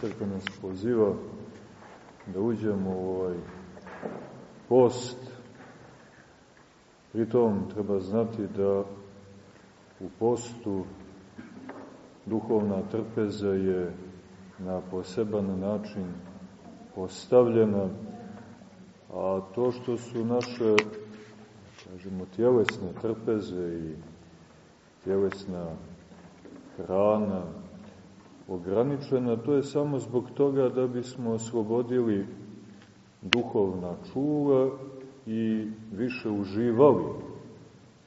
crkva nas poziva da uđemo u ovaj post. Pritom treba znati da u postu duhovna trpeza je na poseban način postavljena, a to što su naše, kažemo, tjelesne trpeze i tjelesna hrana ograničena, to je samo zbog toga da bismo oslobodili duhovna čula i više uživali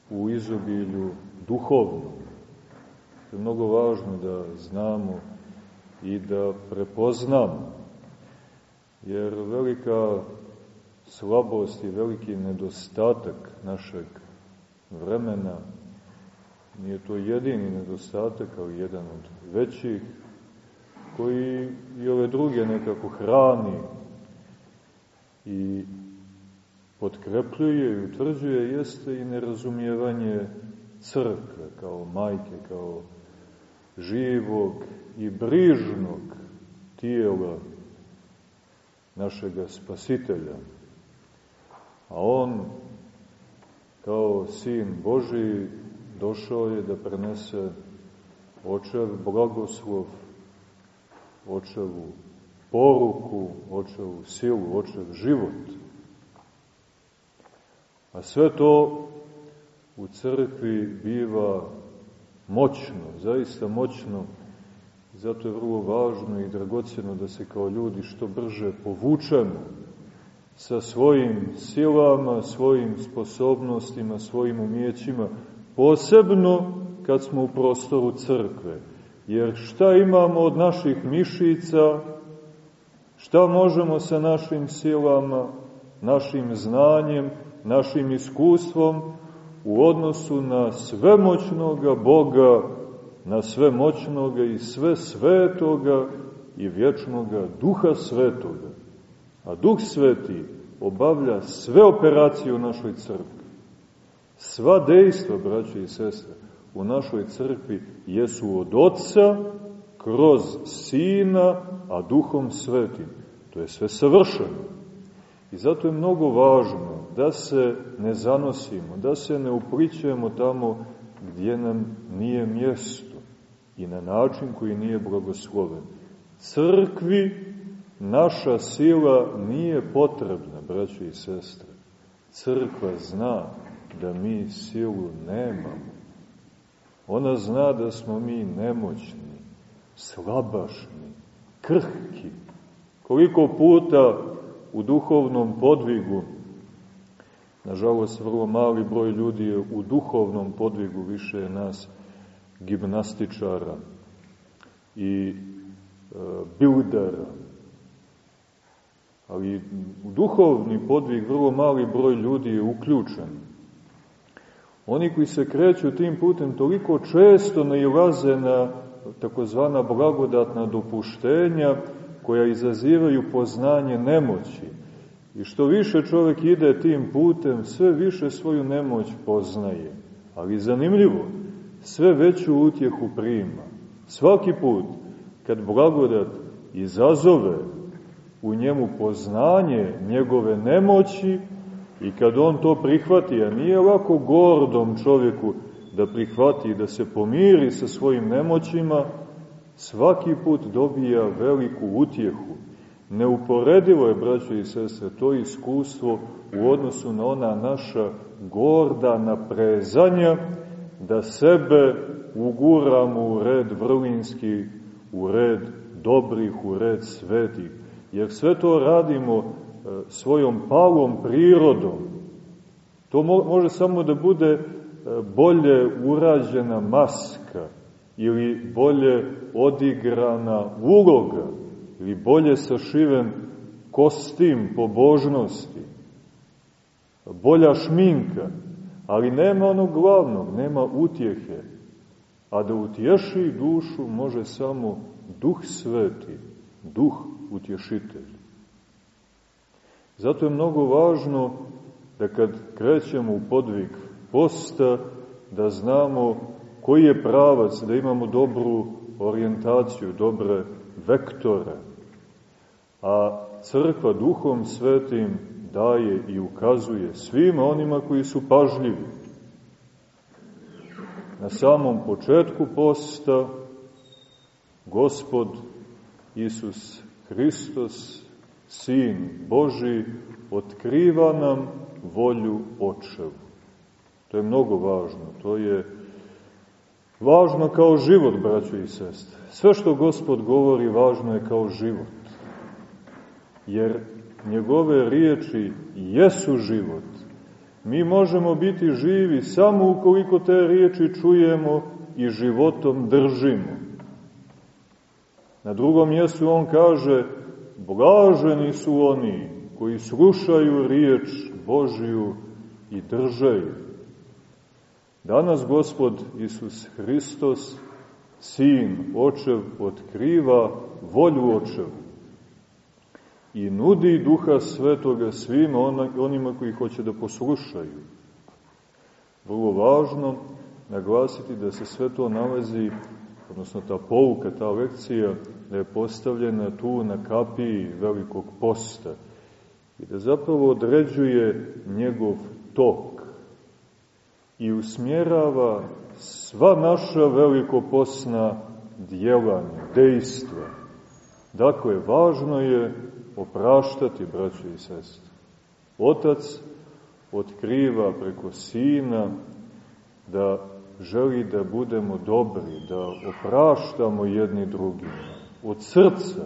u izobilju duhovnom. To je mnogo važno da znamo i da prepoznamo, jer velika slabost i veliki nedostatak našeg vremena, nije to jedini nedostatak, ali jedan od većih, koji i ove druge nekako hrani i potkrepljuje i utvrđuje, jeste i nerazumijevanje crkve kao majke, kao živog i brižnog tijela našega spasitelja. A on, kao sin Boži, došao je da prenese očev blagoslov, očevu poruku, očevu silu, očev život. A sve to u crkvi biva moćno, zaista moćno, zato je vrlo važno i dragocjeno da se kao ljudi što brže povučemo sa svojim silama, svojim sposobnostima, svojim umjećima, posebno kad smo u prostoru crkve. Jer šta imamo od naših mišica, šta možemo sa našim silama, našim znanjem, našim iskustvom u odnosu na svemoćnoga Boga, na svemoćnoga i sve svetoga i vječnoga Duha Svetoga. A Duh Sveti obavlja sve operacije u našoj crkvi. Sva dejstva, braće i sestre, u našoj crkvi jesu od Otca, kroz Sina, a Duhom Svetim. To je sve savršeno. I zato je mnogo važno da se ne zanosimo, da se ne uplićemo tamo gdje nam nije mjesto i na način koji nije blagosloven. Crkvi naša sila nije potrebna, braći i sestre. Crkva zna da mi silu nemamo. Ona zna da smo mi nemoćni, slabašni, krhki. Koliko puta u duhovnom podvigu, nažalost vrlo mali broj ljudi je u duhovnom podvigu, više nas gimnastičara i e, bildera, ali u duhovni podvig vrlo mali broj ljudi je uključen. Oni koji se kreću tim putem toliko često nailaze na takozvana blagodatna dopuštenja koja izazivaju poznanje nemoći. I što više čovjek ide tim putem, sve više svoju nemoć poznaje. Ali zanimljivo, sve veću utjehu prima. Svaki put kad blagodat izazove u njemu poznanje njegove nemoći i kad on to prihvati, a nije lako gordom čovjeku da prihvati da se pomiri sa svojim nemoćima, svaki put dobija veliku utjehu. Neuporedivo je, braćo i sestre, to iskustvo u odnosu na ona naša gorda naprezanja, da sebe uguramo u red vrlinski, u red dobrih, u red svetih. Jer sve to radimo svojom palom prirodom. To može samo da bude e, bolje urađena maska ili bolje odigrana uloga ili bolje sašiven kostim pobožnosti, bolja šminka, ali nema onog glavnog, nema utjehe, a da utješi dušu može samo duh sveti, duh utješitelj. Zato je mnogo važno da kad krećemo u podvig posta, da znamo koji je pravac, da imamo dobru orijentaciju, dobre vektora, a crkva duhom svetim daje i ukazuje svima onima koji su pažljivi. Na samom početku posta Gospod Isus Hristos, Sin Boži, otkriva nam volju Očevu. To je mnogo važno, to je važno kao život, braćo i sestre. Sve što Gospod govori važno je kao život. Jer njegove riječi jesu život. Mi možemo biti živi samo ukoliko te riječi čujemo i životom držimo. Na drugom mjestu on kaže, blaženi su oni koji slušaju riječ Božiju i držaju. Danas Gospod Isus Hristos, Sin Očev, otkriva volju Očevu i nudi Duha Svetoga svima onima koji hoće da poslušaju. Vrlo važno naglasiti da se sve to nalazi, odnosno ta pouka, ta lekcija, da je postavljena tu na kapiji velikog posta i da zapravo određuje njegov tok i usmjerava sva naša velikoposna djelanja, dejstva. Dakle, važno je opraštati, braćo i sestre. Otac otkriva preko sina da želi da budemo dobri, da opraštamo jedni drugima. Od srca.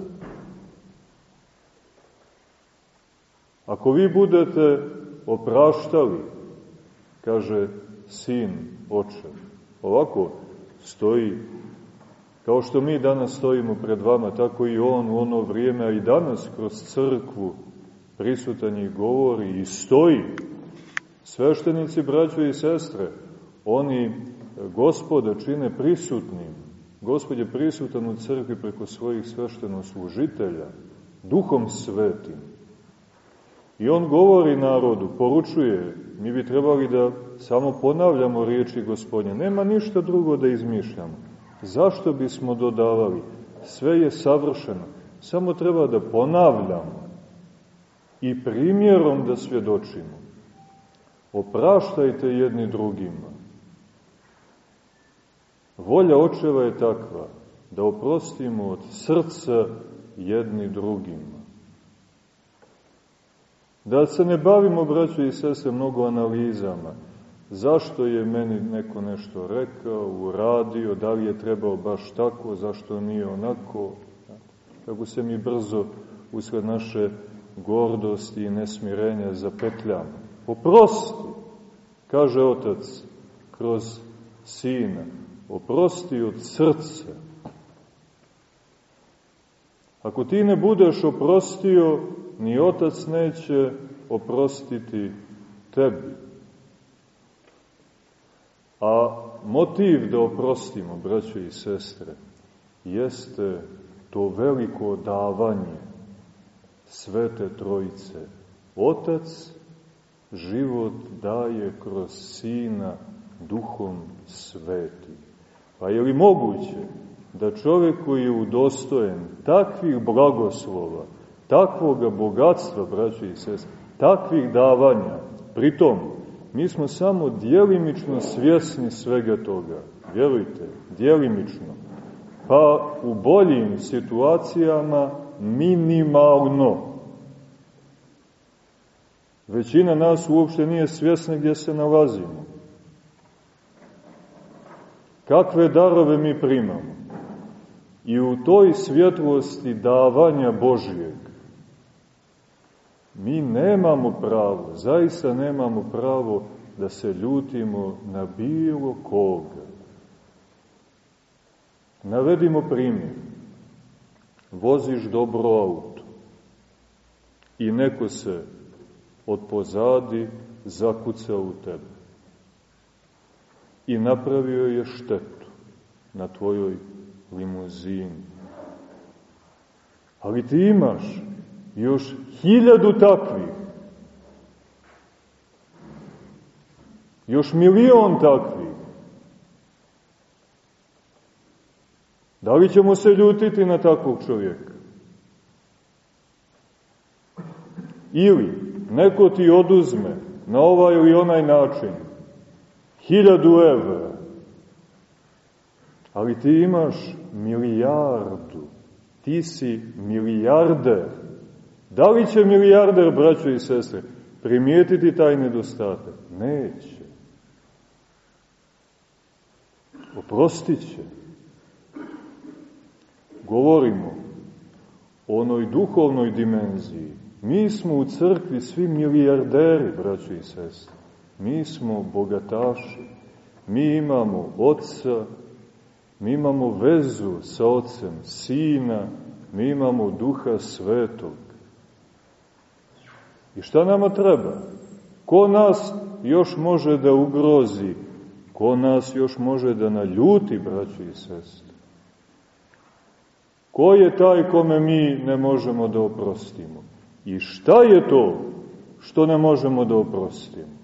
Ako vi budete opraštali, kaže sin oče, ovako stoji Kao što mi danas stojimo pred vama, tako i on u ono vrijeme, a i danas kroz crkvu prisutan i govori i stoji. Sveštenici, braćo i sestre, oni gospoda čine prisutnim. Gospod je prisutan u crkvi preko svojih sveštenoslužitelja, duhom svetim. I on govori narodu, poručuje, mi bi trebali da samo ponavljamo riječi gospodnje. Nema ništa drugo da izmišljamo. Zašto bismo dodavali? Sve je savršeno. Samo treba da ponavljamo i primjerom da svjedočimo. Opraštajte jedni drugima. Volja očeva je takva da oprostimo od srca jedni drugima. Da se ne bavimo, braćo i sese, mnogo analizama, zašto je meni neko nešto rekao, uradio, da li je trebao baš tako, zašto nije onako, kako se mi brzo usled naše gordosti i nesmirenja zapetljamo. Oprosti, kaže otac kroz sina, oprosti od srca. Ako ti ne budeš oprostio, ni otac neće oprostiti tebi. A motiv da oprostimo, braćo i sestre, jeste to veliko davanje Svete Trojice. Otac život daje kroz Sina duhom sveti. Pa je li moguće da čovek koji je udostojen takvih blagoslova, takvoga bogatstva, braćo i sestre, takvih davanja, pritom Mi smo samo dijelimično svjesni svega toga. Vjerujte, dijelimično. Pa u boljim situacijama minimalno. Većina nas uopšte nije svjesna gdje se nalazimo. Kakve darove mi primamo. I u toj svjetlosti davanja Božijeg Mi nemamo pravo, zaista nemamo pravo da se ljutimo na bilo koga. Navedimo primjer. Voziš dobro auto i neko se od pozadi zakuca u tebe i napravio je štetu na tvojoj limuzini. Ali ti imaš još hiljadu takvih, još milion takvih. Da li ćemo se ljutiti na takvog čovjeka? Ili neko ti oduzme na ovaj ili onaj način hiljadu evra, ali ti imaš milijardu, ti si milijarder. Da li će milijarder, braćo i sestre, primijetiti taj nedostatak? Neće. Oprostit će. Govorimo o onoj duhovnoj dimenziji. Mi smo u crkvi svi milijarderi, braćo i sestre. Mi smo bogataši. Mi imamo oca, mi imamo vezu sa ocem, sina, mi imamo duha svetog. I šta nama treba? Ko nas još može da ugrozi? Ko nas još može da naljuti, braćo i sestre? Ko je taj kome mi ne možemo da oprostimo? I šta je to što ne možemo da oprostimo?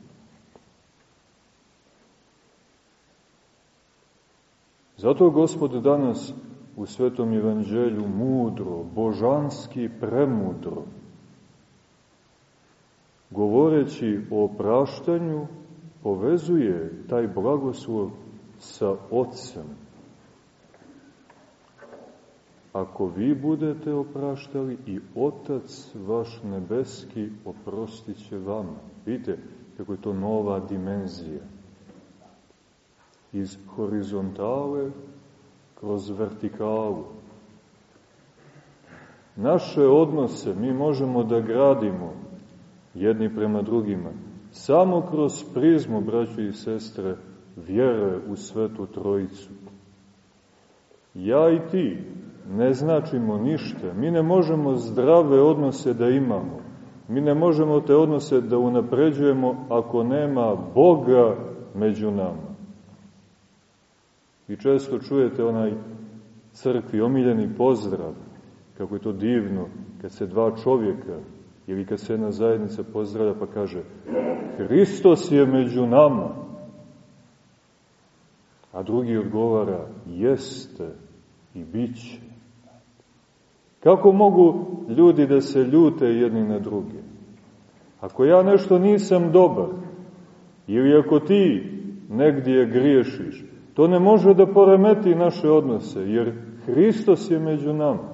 Zato Gospod danas u Svetom Evanđelju mudro, božanski premudro, govoreći o opraštanju, povezuje taj blagoslov sa Otcem. Ako vi budete opraštali i Otac vaš nebeski oprostit će vama. Vidite kako je to nova dimenzija. Iz horizontale kroz vertikalu. Naše odnose mi možemo da gradimo jedni prema drugima, samo kroz prizmu, braćo i sestre, vjere u Svetu Trojicu. Ja i ti ne značimo ništa, mi ne možemo zdrave odnose da imamo, mi ne možemo te odnose da unapređujemo ako nema Boga među nama. I često čujete onaj crkvi omiljeni pozdrav, kako je to divno, kad se dva čovjeka Ili kad se jedna zajednica pozdravlja pa kaže Hristos je među nama. A drugi odgovara jeste i bit će. Kako mogu ljudi da se ljute jedni na druge? Ako ja nešto nisam dobar, ili ako ti negdje griješiš, to ne može da poremeti naše odnose, jer Hristos je među nama.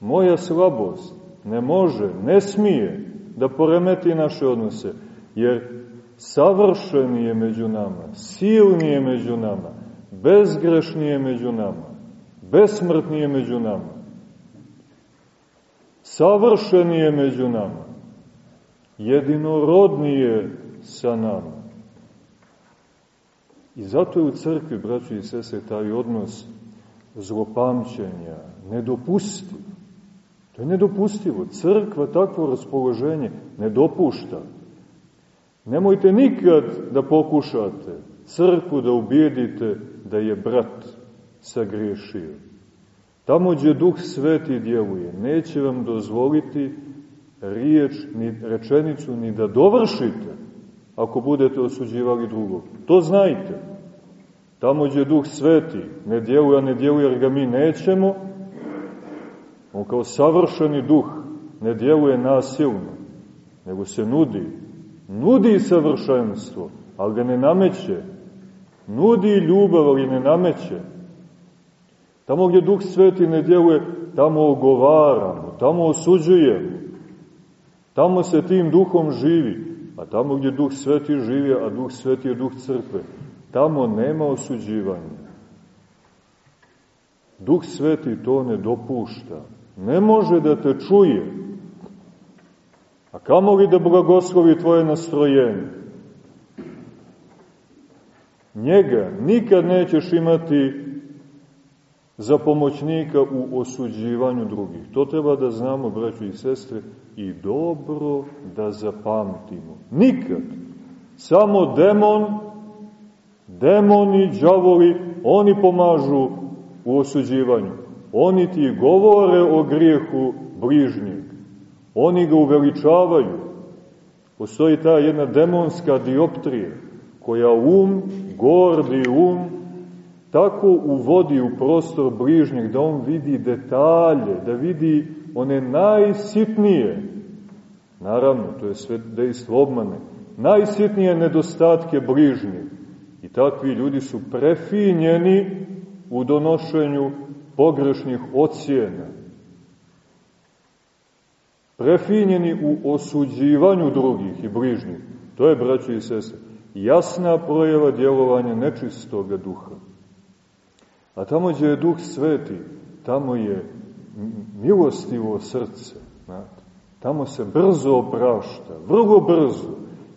Moja slabost, ne može, ne smije da poremeti naše odnose, jer savršeni je među nama, silni je među nama, bezgrešni je među nama, besmrtni je među nama, savršeni je među nama, jedinorodni je sa nama. I zato je u crkvi, braći i sese, taj odnos zlopamćenja nedopustiv. To je nedopustivo. Crkva takvo raspoloženje ne dopušta. Nemojte nikad da pokušate crkvu da ubijedite da je brat sagriješio. Tamo gdje Duh Sveti djeluje, neće vam dozvoliti riječ, ni rečenicu, ni da dovršite, ako budete osuđivali drugog. To znajte. Tamo gdje Duh Sveti ne djeluje, a ne djeluje jer ga mi nećemo, On kao savršeni duh ne djeluje nasilno, nego se nudi. Nudi savršenstvo, ali ga ne nameće. Nudi ljubav, ali ne nameće. Tamo gdje Duh Sveti ne djeluje, tamo ogovaramo, tamo osuđujemo. Tamo se tim duhom živi. A tamo gdje Duh Sveti živi, a Duh Sveti je Duh Crkve, tamo nema osuđivanja. Duh Sveti to ne dopušta ne može da te čuje. A kamo li da blagoslovi tvoje nastrojenje? Njega nikad nećeš imati za pomoćnika u osuđivanju drugih. To treba da znamo, braćo i sestre, i dobro da zapamtimo. Nikad. Samo demon, demoni, džavoli, oni pomažu u osuđivanju. Oni ti govore o grijehu bližnjeg. Oni ga uveličavaju. Postoji ta jedna demonska dioptrija koja um, gordi um, tako uvodi u prostor bližnjeg da on vidi detalje, da vidi one najsitnije, naravno, to je sve dejstvo obmane, najsitnije nedostatke bližnjeg. I takvi ljudi su prefinjeni u donošenju pogrešnih ocjena. Prefinjeni u osuđivanju drugih i bližnjih. To je, braći i sese, jasna projeva djelovanja nečistoga duha. A tamo gdje je duh sveti, tamo je milostivo srce. Znate. Tamo se brzo oprašta, vrlo brzo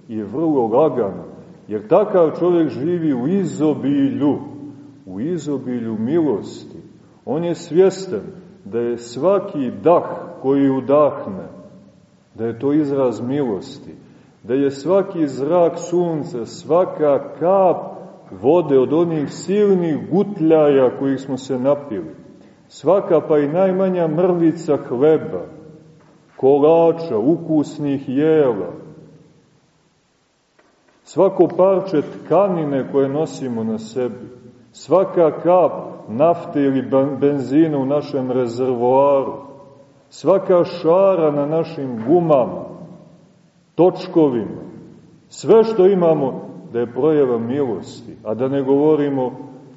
i vrlo lagano. Jer takav čovjek živi u izobilju, u izobilju milosti. On je svjestan da je svaki dah koji udahne, da je to izraz milosti, da je svaki zrak sunca, svaka kap vode od onih silnih gutljaja kojih smo se napili, svaka pa i najmanja mrvica hleba, kolača, ukusnih jela, svako parče tkanine koje nosimo na sebi, svaka kap nafte ili benzina u našem rezervoaru, svaka šara na našim gumama, točkovima, sve što imamo da je projeva milosti, a da ne govorimo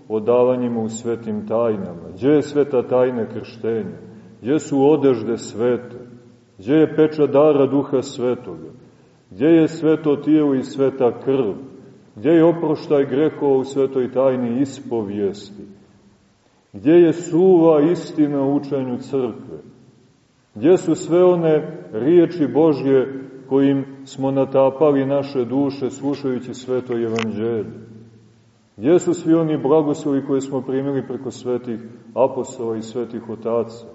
o davanjima u svetim tajnama. Gdje je sveta tajna krštenja? Gdje su odežde svete? Gdje je peča dara duha svetoga? Gdje je sveto tijelo i sveta krv? Gdje je oproštaj grehova u svetoj tajni ispovijesti? Gdje je suva istina u učenju crkve? Gdje su sve one riječi Božje kojim smo natapali naše duše slušajući sveto evanđelje? Gdje su svi oni blagoslovi koje smo primili preko svetih apostola i svetih otaca?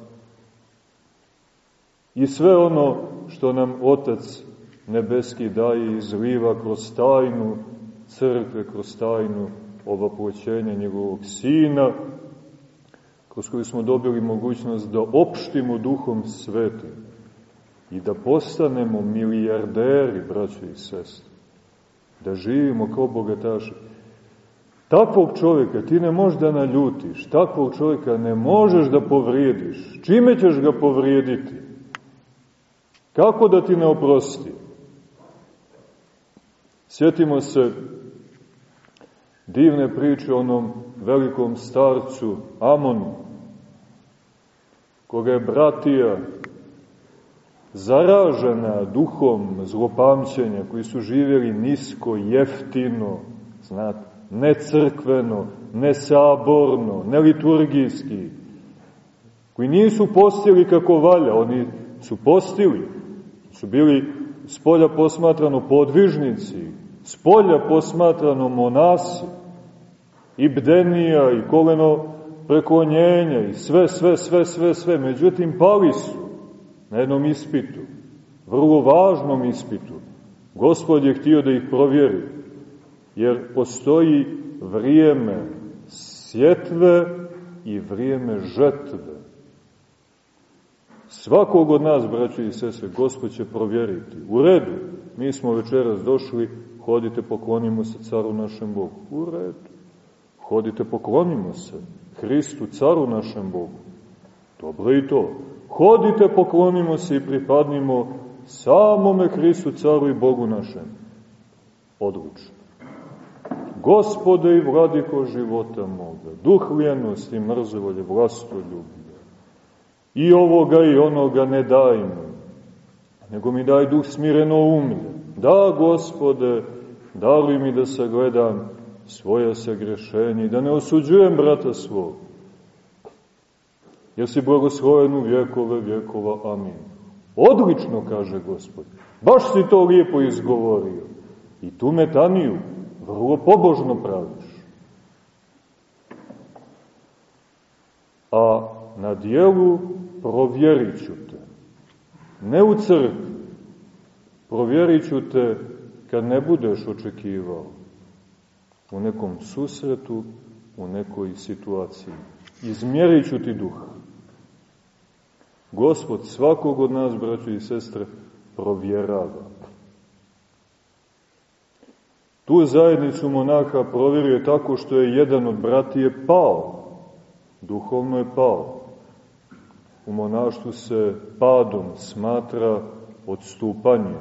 I sve ono što nam Otac nebeski daje i izliva kroz tajnu crkve, kroz tajnu ovaploćenja njegovog Sina, kroz koju smo dobili mogućnost da opštimo duhom svetim i da postanemo milijarderi, braćo i sestre, da živimo kao bogataši. Takvog čovjeka ti ne možeš da naljutiš, takvog čovjeka ne možeš da povrijediš. Čime ćeš ga povrijediti? Kako da ti ne oprosti? Sjetimo se divne priče onom velikom starcu Amonu, koga je bratija zaražena duhom zlopamćenja, koji su živjeli nisko, jeftino, znate, necrkveno, nesaborno, neliturgijski, koji nisu postili kako valja, oni su postili, su bili spolja posmatrano podvižnici, spolja posmatrano monasi, i bdenija, i koleno preklonjenja, i sve, sve, sve, sve, sve. Međutim, pali su na jednom ispitu, vrlo važnom ispitu. Gospod je htio da ih provjeri, jer postoji vrijeme sjetve i vrijeme žetve. Svakog od nas, braći i sese, Gospod će provjeriti. U redu, mi smo večeras došli, hodite, poklonimo se caru našem Bogu. U redu. Hodite, poklonimo se Hristu, caru našem Bogu. Dobro i to. Hodite, poklonimo se i pripadnimo samome Hristu, caru i Bogu našem. Odlučno. Gospode i vladiko života moga, duh lijenosti, mrzovolje, vlastoljublje, i ovoga i onoga ne daj mi, nego mi daj duh smireno umlje. Da, Gospode, dali mi da sagledam svoje sagrešenje i da ne osuđujem brata svog. Jer si blagosloven u vjekove vjekova. Amin. Odlično, kaže Gospod. Baš si to lijepo izgovorio. I tu metaniju vrlo pobožno praviš. A na dijelu provjerit ću te. Ne u crkvi. Provjerit ću te kad ne budeš očekivao. U nekom susretu, u nekoj situaciji. Izmjerit ću ti duha. Gospod svakog od nas, braćo i sestre, provjerava. Tu zajednicu monaha provjerio je tako što je jedan od bratije pao. Duhovno je pao. U monaštvu se padom smatra odstupanje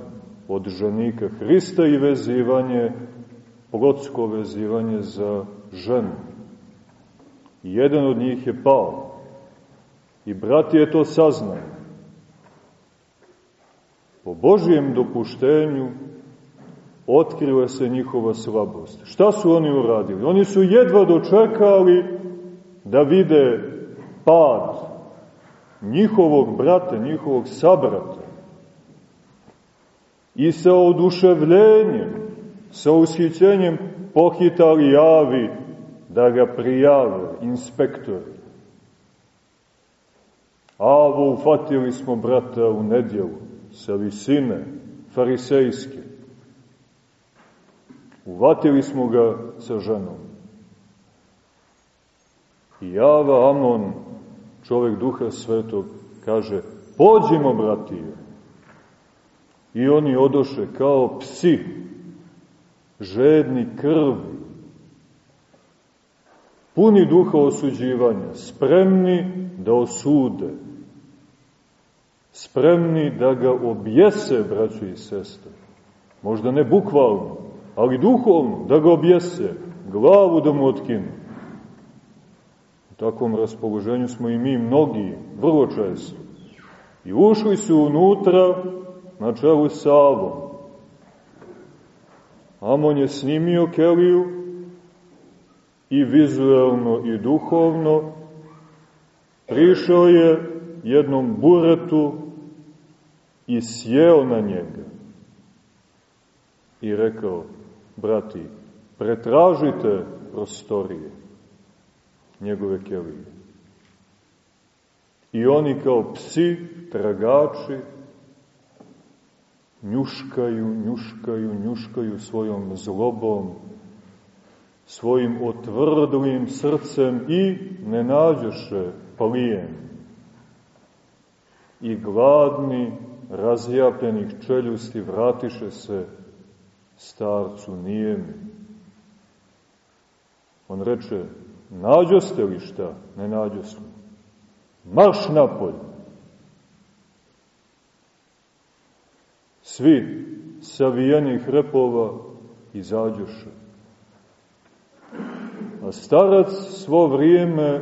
od ženika Hrista i vezivanje, plotsko vezivanje za ženu. jedan od njih je pao. I brat je to saznao. Po Božijem dopuštenju otkriva se njihova slabost. Šta su oni uradili? Oni su jedva dočekali da vide pad njihovog brata, njihovog sabrata. I sa oduševljenjem, sa ushićenjem pohitali javi da ga prijave inspektori. Avo, ufatili smo brata u nedjelu sa visine farisejske. Uvatili smo ga sa ženom. I Java Amon, čovek duha svetog, kaže, pođimo, bratije. I oni odoše kao psi, žedni krvi, puni duha osuđivanja, spremni da osude, spremni da ga objese, braćo i sestre. Možda ne bukvalno, ali duhovno, da ga objese, glavu da mu otkinu. U takvom raspoloženju smo i mi mnogi, vrlo često. I ušli su unutra na čelu sa Avom. Amon je snimio Keliju i vizuelno i duhovno prišao je jednom buretu i sjeo na njega i rekao, brati, pretražite prostorije njegove kelije. I oni kao psi, tragači, njuškaju, njuškaju, njuškaju svojom zlobom, svojim otvrdlim srcem i ne nađoše plijen. I gladni, razjapljenih čeljusti vratiše se starcu nijemi. On reče, nađoste li šta? Ne nađoste. Marš napolj! Svi savijenih repova izađoše. A starac svo vrijeme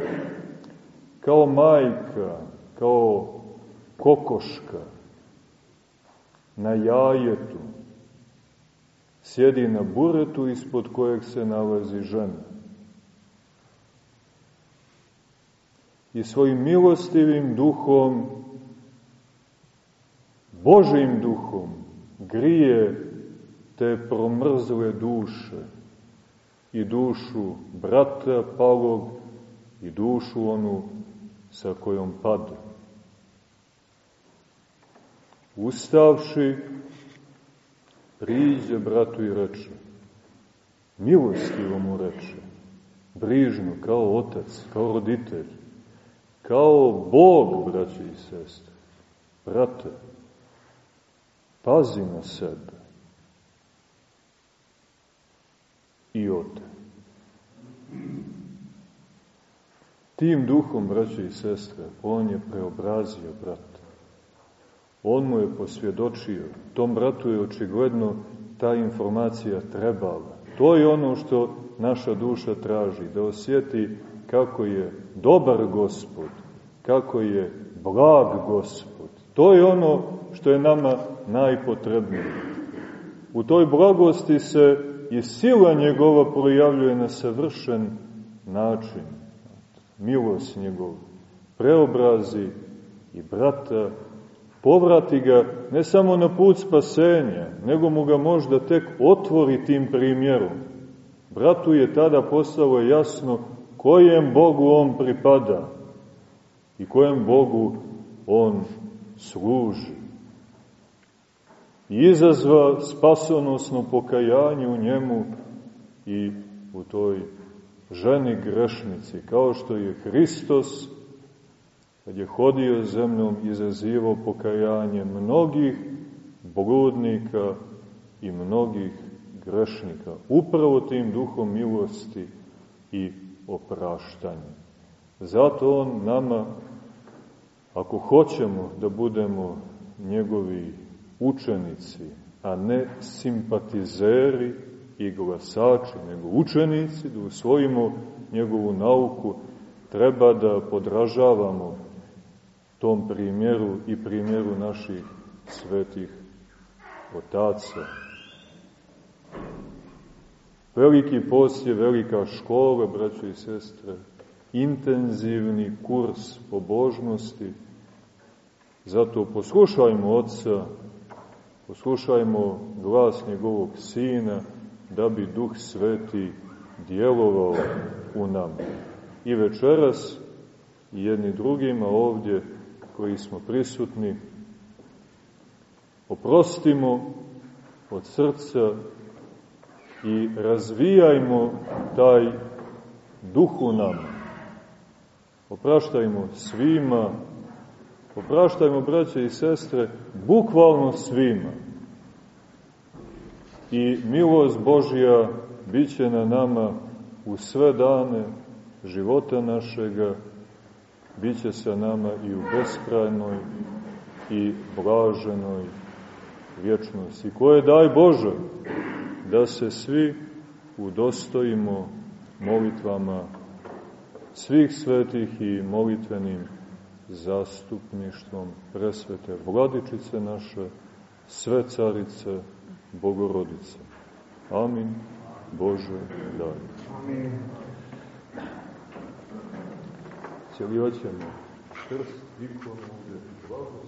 kao majka, kao kokoška, na jajetu, sjedi na buretu ispod kojeg se nalazi žena. I svojim milostivim duhom, Božim duhom, grije te promrzle duše i dušu brata palog i dušu onu sa kojom padu. Ustavši, priđe bratu i reče, milostivo mu reče, brižno, kao otac, kao roditelj, kao Bog, braći i sestre. Brate, pazi na sebe i ode. Tim duhom, braći i sestre, on je preobrazio brata. On mu je posvjedočio. Tom bratu je očigledno ta informacija trebala. To je ono što naša duša traži, da osjeti kako je dobar gospod, kako je blag gospod. To je ono što je nama najpotrebnije. U toj blagosti se i sila njegova projavljuje na savršen način. Milost njegov preobrazi i brata povrati ga ne samo na put spasenja, nego mu ga možda tek otvori tim primjerom. Bratu je tada postalo jasno kojem Bogu on pripada i kojem Bogu on služi. I izazva spasonosno pokajanje u njemu i u toj ženi grešnici, kao što je Hristos kad je hodio zemljom, izazivao pokajanje mnogih bludnika i mnogih grešnika. Upravo tim duhom milosti i opraštanja. Zato on nama, ako hoćemo da budemo njegovi učenici, a ne simpatizeri i glasači, nego učenici, da usvojimo njegovu nauku, treba da podražavamo tom primjeru i primjeru naših svetih otaca. Veliki post je velika škola, braćo i sestre, intenzivni kurs pobožnosti, zato poslušajmo Otca, poslušajmo glas njegovog Sina, da bi Duh Sveti djelovao u nama. I večeras, i jedni drugima ovdje, koji smo prisutni, oprostimo od srca i razvijajmo taj duh u nama. Opraštajmo svima, opraštajmo braće i sestre, bukvalno svima. I milost Božja bit će na nama u sve dane života našega, bit će sa nama i u beskrajnoj i blaženoj vječnosti, koje daj Bože da se svi udostojimo molitvama svih svetih i molitvenim zastupništvom presvete vladičice naše, sve carice, bogorodice. Amin. Bože, daj. Amin. Cijeli oćemo krst ikonu, blagost,